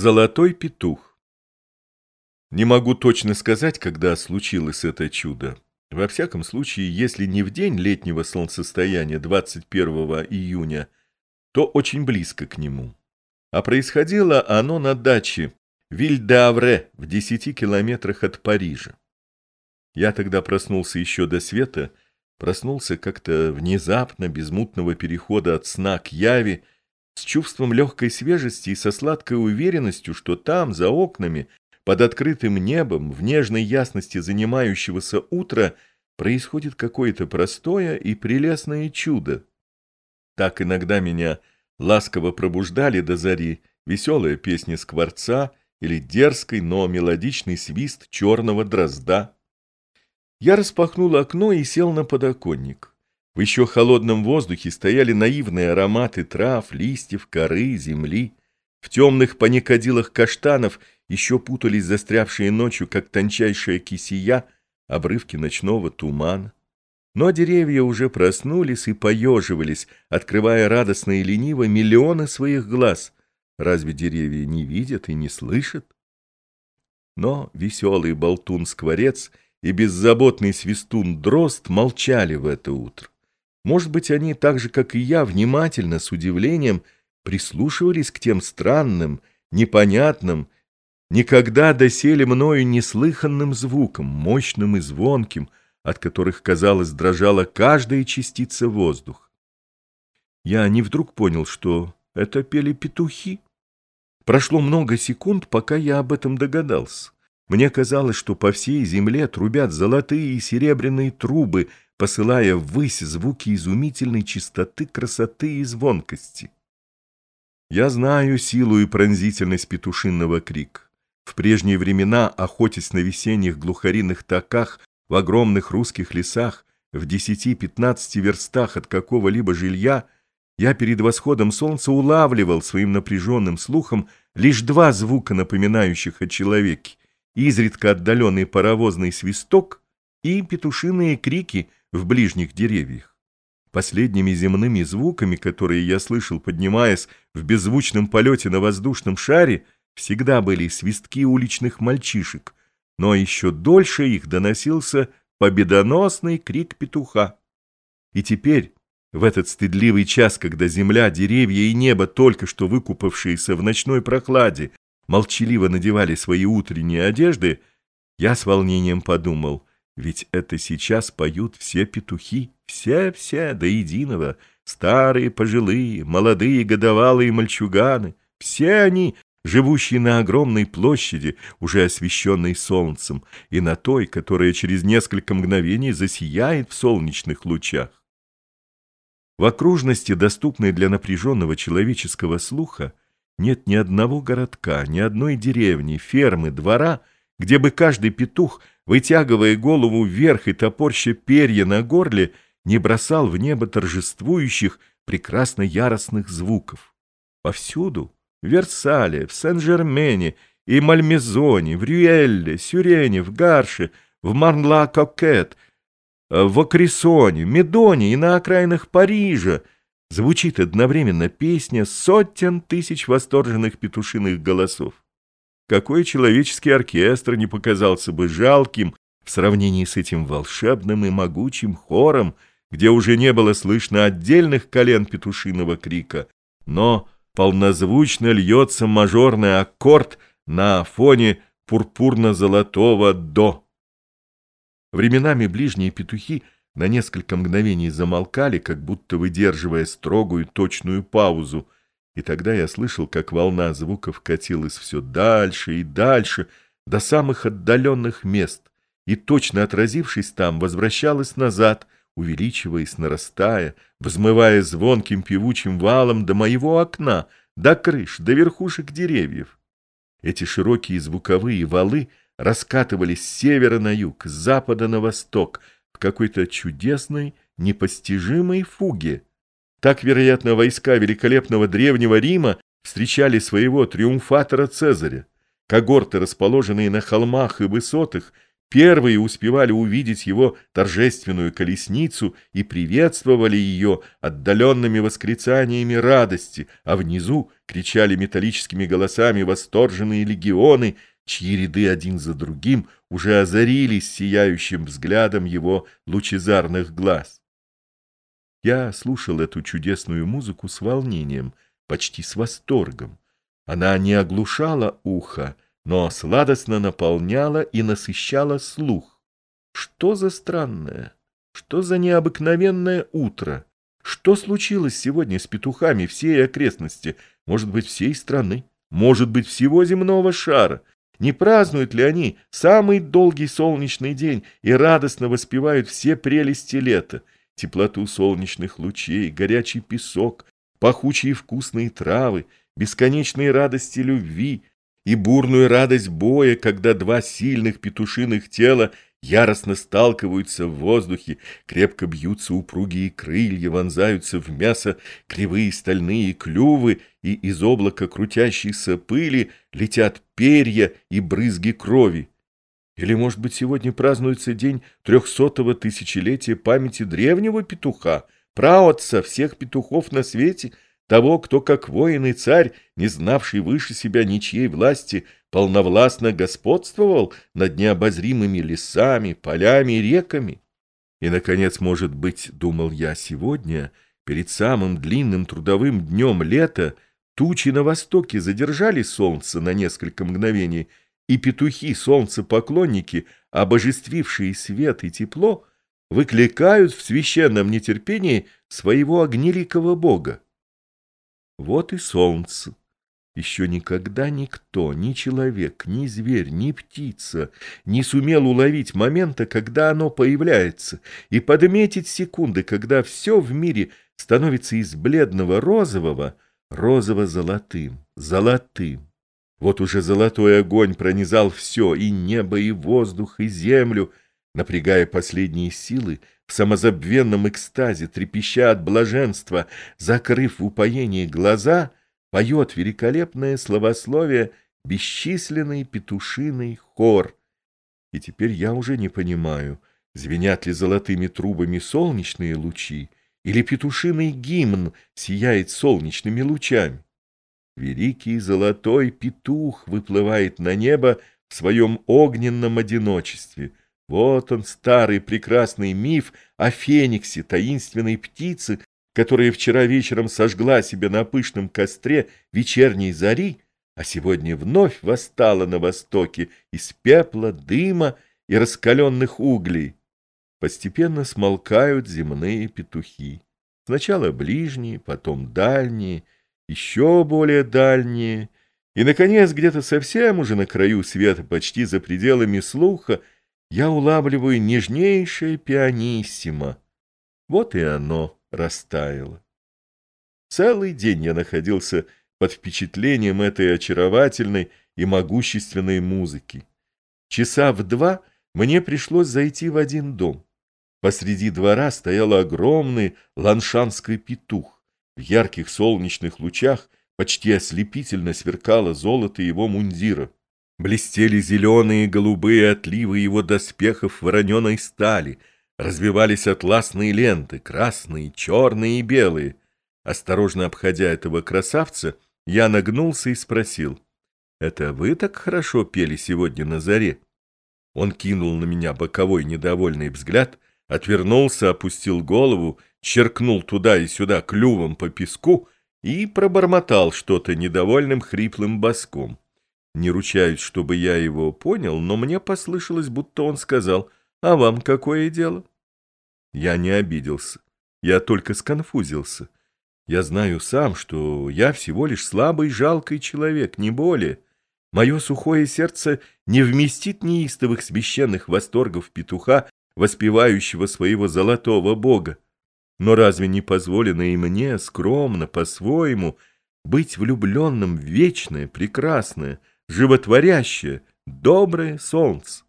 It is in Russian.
Золотой петух Не могу точно сказать, когда случилось это чудо. Во всяком случае, если не в день летнего солнцестояния 21 июня, то очень близко к нему. А происходило оно на даче Виль-де-Авре в 10 километрах от Парижа. Я тогда проснулся еще до света, проснулся как-то внезапно, без мутного перехода от сна к яви, с чувством легкой свежести и со сладкой уверенностью, что там, за окнами, под открытым небом, в нежной ясности занимающегося утра, происходит какое-то простое и прелестное чудо. Так иногда меня ласково пробуждали до зари веселая песня скворца или дерзкий, но мелодичный свист черного дрозда. Я распахнул окно и сел на подоконник. В еще холодном воздухе стояли наивные ароматы трав, листьев, коры, земли. В темных паникадилах каштанов еще путались застрявшие ночью, как тончайшая кисия, обрывки ночного тумана. Но деревья уже проснулись и поеживались, открывая радостно и лениво миллионы своих глаз. Разве деревья не видят и не слышат? Но веселый болтун-скворец и беззаботный свистун-дрозд молчали в это утро. Может быть, они, так же, как и я, внимательно, с удивлением, прислушивались к тем странным, непонятным, никогда доселе мною неслыханным звукам, мощным и звонким, от которых, казалось, дрожала каждая частица воздуха. Я не вдруг понял, что это пели петухи. Прошло много секунд, пока я об этом догадался. Мне казалось, что по всей земле трубят золотые и серебряные трубы, посылая ввысь звуки изумительной чистоты, красоты и звонкости. Я знаю силу и пронзительность петушинного крика. В прежние времена, охотясь на весенних глухариных токах в огромных русских лесах, в десяти-пятнадцати верстах от какого-либо жилья, я перед восходом солнца улавливал своим напряженным слухом лишь два звука, напоминающих о человеке, изредка отдаленный паровозный свисток и петушиные крики — в ближних деревьях. Последними земными звуками, которые я слышал, поднимаясь в беззвучном полете на воздушном шаре, всегда были свистки уличных мальчишек, но еще дольше их доносился победоносный крик петуха. И теперь, в этот стыдливый час, когда земля, деревья и небо, только что выкупавшиеся в ночной прохладе, молчаливо надевали свои утренние одежды, я с волнением подумал, ведь это сейчас поют все петухи, все-все до единого, старые, пожилые, молодые, годовалые мальчуганы, все они, живущие на огромной площади, уже освещенной солнцем, и на той, которая через несколько мгновений засияет в солнечных лучах. В окружности, доступной для напряженного человеческого слуха, нет ни одного городка, ни одной деревни, фермы, двора, где бы каждый петух – вытягивая голову вверх и топорща перья на горле, не бросал в небо торжествующих, прекрасно яростных звуков. Повсюду, в Версале, в Сен-Жермене и Мальмезоне, в Рюэлле, Сюрене, в Гарше, в Марнла-Кокет, в Акрисоне, Медоне и на окраинах Парижа звучит одновременно песня сотен тысяч восторженных петушиных голосов. Какой человеческий оркестр не показался бы жалким в сравнении с этим волшебным и могучим хором, где уже не было слышно отдельных колен петушиного крика, но полнозвучно льется мажорный аккорд на фоне пурпурно-золотого «до». Временами ближние петухи на несколько мгновений замолкали, как будто выдерживая строгую точную паузу, и тогда я слышал, как волна звуков катилась все дальше и дальше, до самых отдаленных мест, и, точно отразившись там, возвращалась назад, увеличиваясь, нарастая, взмывая звонким певучим валом до моего окна, до крыш, до верхушек деревьев. Эти широкие звуковые валы раскатывались с севера на юг, с запада на восток, в какой-то чудесной, непостижимой фуге. Так, вероятно, войска великолепного древнего Рима встречали своего триумфатора Цезаря. Когорты, расположенные на холмах и высотах, Первые успевали увидеть его торжественную колесницу и приветствовали ее отдаленными восклицаниями радости, а внизу кричали металлическими голосами восторженные легионы, чьи ряды один за другим уже озарились сияющим взглядом его лучезарных глаз. Я слушал эту чудесную музыку с волнением, почти с восторгом. Она не оглушала ухо, но сладостно наполняла и насыщала слух. Что за странное, что за необыкновенное утро? Что случилось сегодня с петухами всей окрестности, может быть, всей страны, может быть, всего земного шара? Не празднуют ли они самый долгий солнечный день и радостно воспевают все прелести лета, теплоту солнечных лучей, горячий песок, пахучие вкусные травы, бесконечные радости любви, и бурную радость боя, когда два сильных петушиных тела яростно сталкиваются в воздухе, крепко бьются упругие крылья, вонзаются в мясо кривые стальные клювы, и из облака крутящейся пыли летят перья и брызги крови. Или, может быть, сегодня празднуется день трехсотого тысячелетия памяти древнего петуха, праотца всех петухов на свете — того, кто, как воин и царь, не знавший выше себя ничьей власти, полновластно господствовал над необозримыми лесами, полями и реками. И, наконец, может быть, думал я сегодня, перед самым длинным трудовым днем лета, тучи на востоке задержали солнце на несколько мгновений, и петухи, солнцепоклонники, обожествившие свет и тепло, выкликают в священном нетерпении своего огнеликого бога. Вот и солнце. Еще никогда никто, ни человек, ни зверь, ни птица не сумел уловить момента, когда оно появляется, и подметить секунды, когда все в мире становится из бледного розового розово-золотым, золотым. Вот уже золотой огонь пронизал все, и небо, и воздух, и землю, напрягая последние силы, в самозабвенном экстазе, трепеща от блаженства, закрыв в упоении глаза, поет великолепное словословие бесчисленный петушиный хор. И теперь я уже не понимаю, звенят ли золотыми трубами солнечные лучи, или петушиный гимн сияет солнечными лучами. Великий золотой петух выплывает на небо в своем огненном одиночестве — вот он, старый прекрасный миф о фениксе, таинственной птице, которая вчера вечером сожгла себе на пышном костре вечерней зари, а сегодня вновь восстала на востоке из пепла, дыма и раскаленных углей. Постепенно смолкают земные петухи. Сначала ближние, потом дальние, еще более дальние, и, наконец, где-то совсем уже на краю света, почти за пределами слуха, я улавливаю нежнейшее пианиссимо. Вот и оно растаяло. Целый день я находился под впечатлением этой очаровательной и могущественной музыки. Часа в два мне пришлось зайти в один дом. Посреди двора стоял огромный ланшанский петух. В ярких солнечных лучах почти ослепительно сверкало золото его мундира. Блестели зеленые и голубые отливы его доспехов вороненой стали, развивались атласные ленты, красные, черные и белые. Осторожно обходя этого красавца, я нагнулся и спросил, «Это вы так хорошо пели сегодня на заре?» Он кинул на меня боковой недовольный взгляд, отвернулся, опустил голову, черкнул туда и сюда клювом по песку и пробормотал что-то недовольным хриплым боском. Не ручаюсь, чтобы я его понял, но мне послышалось, будто он сказал, «А вам какое дело?» Я не обиделся, я только сконфузился. Я знаю сам, что я всего лишь слабый, жалкий человек, не более. Мое сухое сердце не вместит неистовых священных восторгов петуха, воспевающего своего золотого бога. Но разве не позволено и мне, скромно, по-своему, быть влюбленным в вечное, прекрасное, животворящее, доброе солнце.